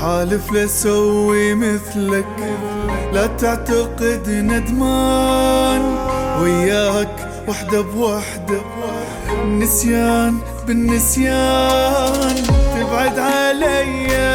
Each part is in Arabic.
حالف لسوي مثلك لا تعتقد ندمان. وياك وحدة بوحدة نسيان بالنسيان. تبعد عليّ.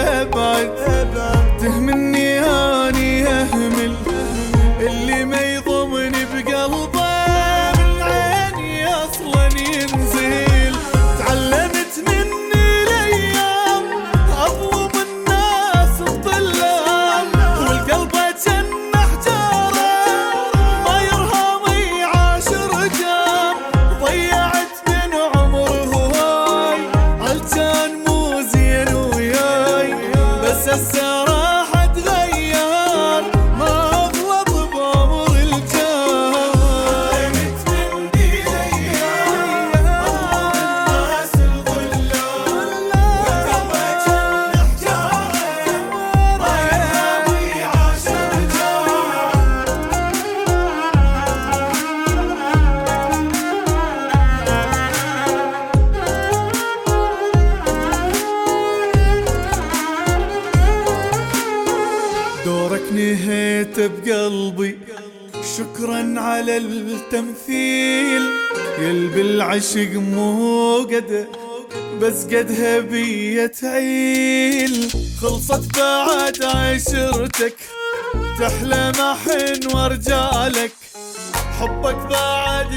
ونهيت بقلبي. شكرا على التمثيل. قلب العشق مو قد بس قد هبية عيل. خلصت بعد عشرتك تحلى محن لك. حبك بعد